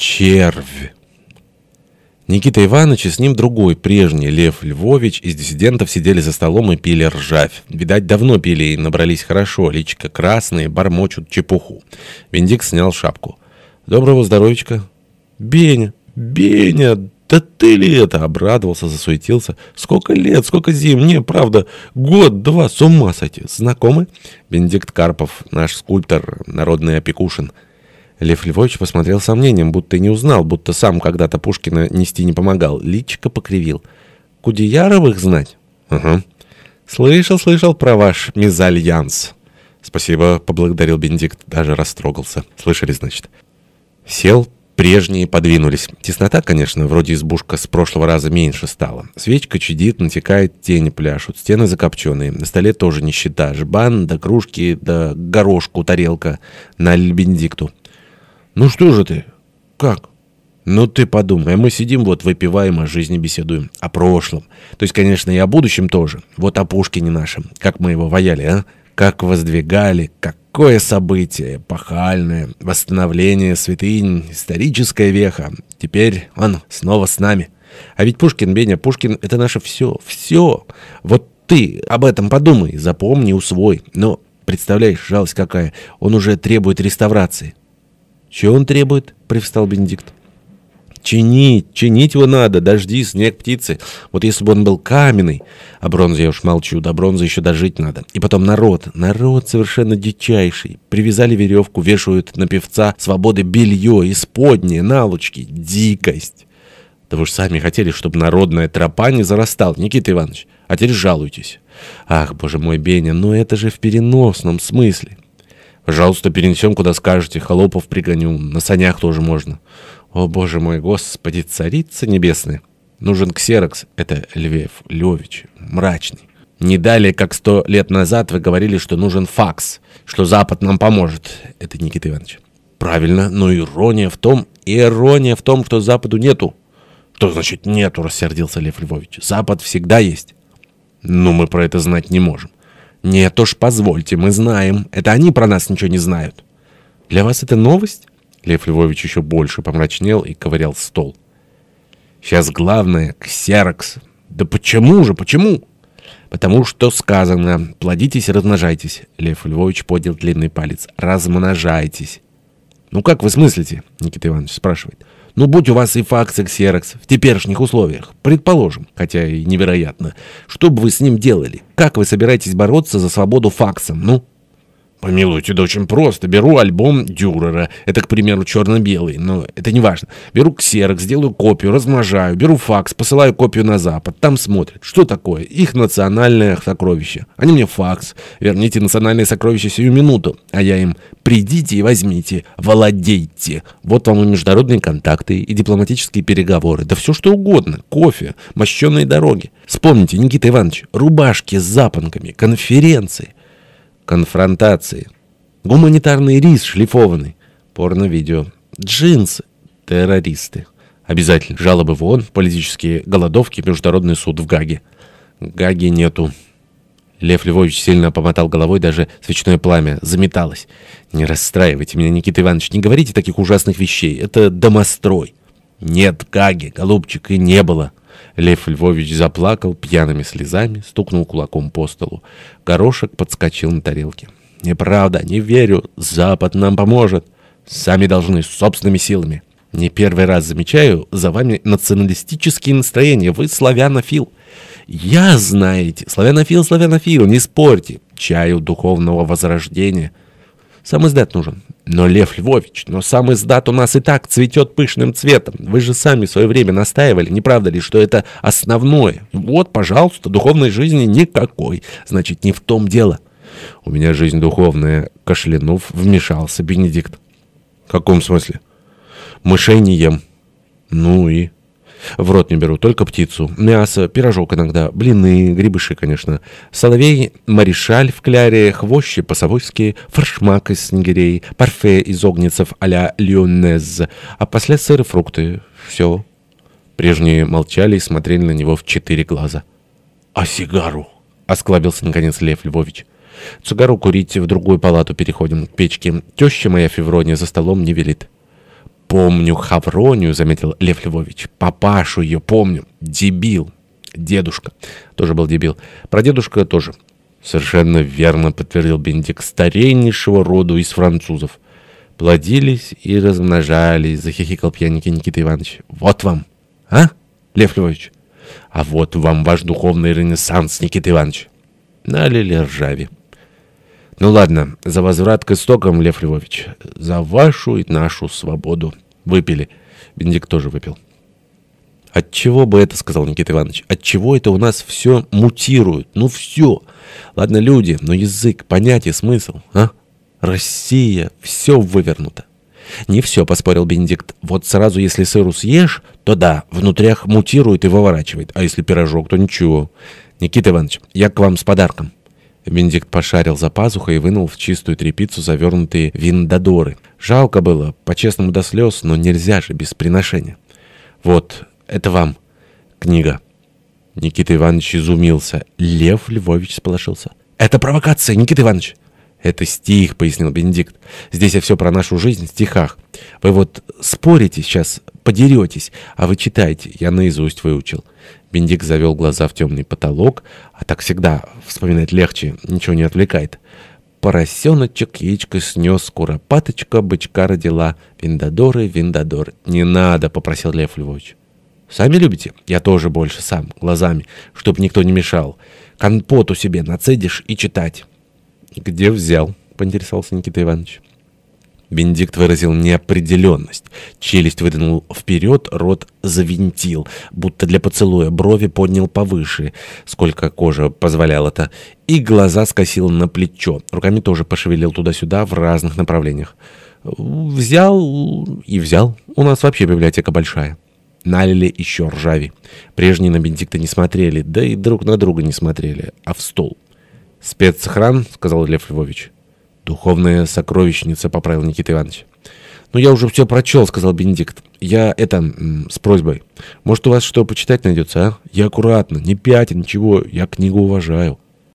червь. Никита Иванович и с ним другой, прежний Лев Львович из диссидентов сидели за столом и пили ржавь. Видать, давно пили и набрались хорошо, личико красные, бормочут чепуху. Виндик снял шапку. «Доброго здоровичка!» «Беня! Беня! Да ты ли это?» Обрадовался, засуетился. «Сколько лет, сколько зим! Не, правда, год-два, с ума сойти! Знакомы?» Бенедикт Карпов, наш скульптор, народный опекушин. Лев Львович посмотрел сомнением, будто и не узнал, будто сам когда-то Пушкина нести не помогал. Личико покривил. «Кудеяровых знать?» «Угу». «Слышал, слышал про ваш мезальянс». «Спасибо», — поблагодарил Бенедикт, даже растрогался. «Слышали, значит?» Сел, прежние подвинулись. Теснота, конечно, вроде избушка с прошлого раза меньше стала. Свечка чадит, натекает, тени пляшут, стены закопченные. На столе тоже нищета. Жбан, да кружки, да горошку, тарелка. На Бенедикту. «Ну что же ты? Как?» «Ну ты подумай, мы сидим вот, выпиваем, о жизни беседуем, о прошлом. То есть, конечно, и о будущем тоже. Вот о Пушкине нашем, как мы его ваяли, а? Как воздвигали, какое событие, эпохальное, восстановление святынь, историческая веха. Теперь он снова с нами. А ведь Пушкин, Беня, Пушкин — это наше все, все. Вот ты об этом подумай, запомни, усвой. Но, представляешь, жалость какая, он уже требует реставрации». «Чего он требует?» — привстал Бенедикт. «Чинить, чинить его надо, дожди, снег, птицы. Вот если бы он был каменный, о бронзе я уж молчу, до бронзы еще дожить надо. И потом народ, народ совершенно дичайший. Привязали веревку, вешают на певца свободы белье, исподние, налучки. Дикость!» «Да вы же сами хотели, чтобы народная тропа не зарастала, Никита Иванович. А теперь жалуйтесь». «Ах, боже мой, Беня, ну это же в переносном смысле». Пожалуйста, перенесем, куда скажете. Холопов пригоню. На санях тоже можно. О, боже мой, господи, царица небесная. Нужен ксерокс. Это Львев Львович. Мрачный. Не далее, как сто лет назад вы говорили, что нужен факс, что Запад нам поможет. Это Никита Иванович. Правильно, но ирония в том, ирония в том, что Западу нету. Что значит нету, рассердился Лев Львович. Запад всегда есть. Но мы про это знать не можем. «Нет уж, позвольте, мы знаем. Это они про нас ничего не знают». «Для вас это новость?» Лев Львович еще больше помрачнел и ковырял стол. «Сейчас главное — ксерокс. Да почему же, почему?» «Потому что сказано. Плодитесь и размножайтесь». Лев Львович поднял длинный палец. «Размножайтесь». «Ну как вы смыслите?» Никита Иванович спрашивает. Ну, будь у вас и факс, и ксерокс в теперешних условиях, предположим, хотя и невероятно, что бы вы с ним делали? Как вы собираетесь бороться за свободу факсом, ну?» Помилуйте, да очень просто. Беру альбом Дюрера, это, к примеру, черно-белый, но это не важно. Беру ксерокс, сделаю копию, размножаю, беру факс, посылаю копию на Запад, там смотрят. Что такое? Их национальное сокровище. Они мне факс. Верните национальное сокровище сию минуту. А я им придите и возьмите, владейте. Вот вам и международные контакты, и дипломатические переговоры. Да все что угодно. Кофе, мощенные дороги. Вспомните, Никита Иванович, рубашки с запонками, конференции конфронтации. Гуманитарный рис шлифованный. Порно-видео. Джинсы. Террористы. Обязательно. Жалобы в ООН, политические голодовки, международный суд в Гаге. Гаги нету. Лев Львович сильно помотал головой, даже свечное пламя заметалось. «Не расстраивайте меня, Никита Иванович, не говорите таких ужасных вещей. Это домострой». «Нет, Гаги, голубчик, и не было». Лев Львович заплакал пьяными слезами, стукнул кулаком по столу. Горошек подскочил на тарелке. «Неправда, не верю. Запад нам поможет. Сами должны, собственными силами. Не первый раз замечаю за вами националистические настроения. Вы славянофил». «Я, знаете, славянофил, славянофил, не спорьте. Чаю духовного возрождения». Сам издат нужен. Но, Лев Львович, но сам издат у нас и так цветет пышным цветом. Вы же сами в свое время настаивали, не правда ли, что это основное? Вот, пожалуйста, духовной жизни никакой. Значит, не в том дело. У меня жизнь духовная, кашлянув, вмешался Бенедикт. В каком смысле? Мышей не ем. Ну и... В рот не беру, только птицу. Мясо, пирожок иногда, блины, грибыши, конечно. Соловей, маришаль в кляре, хвощи по-совойски, форшмак из снегирей, парфе из огнецев а-ля лионез, а после сыры, фрукты. Все. Прежние молчали и смотрели на него в четыре глаза. «А сигару?» — осклабился наконец Лев Львович. «Цигару курить в другую палату переходим, к печке. Теща моя Феврония за столом не велит». «Помню Хавронию», — заметил Лев Львович. «Папашу ее помню. Дебил. Дедушка. Тоже был дебил. Про дедушка тоже». «Совершенно верно», — подтвердил Бенедикт. «Старейнейшего роду из французов». Плодились и размножались, — захихикал пьяненький Никита Иванович. «Вот вам, а, Лев Львович?» «А вот вам ваш духовный ренессанс, Никита Иванович». Налили ржави. Ну ладно, за возврат к истокам, Лев Львович. За вашу и нашу свободу. Выпили. Бенедикт тоже выпил. От чего бы это, сказал Никита Иванович, от чего это у нас все мутирует? Ну все. Ладно, люди, но язык, понятие, смысл, а? Россия, все вывернуто. Не все, поспорил Бенедикт. Вот сразу, если сыру съешь, то да, внутрях мутирует и выворачивает. А если пирожок, то ничего. Никита Иванович, я к вам с подарком. Бенедикт пошарил за пазухой и вынул в чистую тряпицу завернутые виндодоры. Жалко было, по-честному до слез, но нельзя же без приношения. «Вот, это вам книга». Никита Иванович изумился. Лев Львович сполошился. «Это провокация, Никита Иванович!» «Это стих», — пояснил Бенедикт. «Здесь я все про нашу жизнь в стихах. Вы вот спорите сейчас, подеретесь, а вы читаете. Я наизусть выучил». Бенедикт завел глаза в темный потолок, а так всегда вспоминать легче, ничего не отвлекает. Поросеночек яичко снес, куропаточка бычка родила. Виндадоры, виндадор. «Не надо», — попросил Лев Львович. «Сами любите?» «Я тоже больше сам, глазами, чтоб никто не мешал. Компоту себе нацедишь и читать». «Где взял?» — поинтересовался Никита Иванович. Бенедикт выразил неопределенность. Челюсть выдвинул вперед, рот завинтил, будто для поцелуя, брови поднял повыше, сколько кожа позволяла это, и глаза скосил на плечо. Руками тоже пошевелил туда-сюда в разных направлениях. «Взял и взял. У нас вообще библиотека большая». Налили еще ржави. Прежние на Бенедикта не смотрели, да и друг на друга не смотрели, а в стол. «Спецхран», — сказал Лев Львович. «Духовная сокровищница», — поправил Никита Иванович. «Ну, я уже все прочел», — сказал Бенедикт. «Я это... с просьбой. Может, у вас что почитать найдется, а? Я аккуратно, не пятен, ничего. Я книгу уважаю».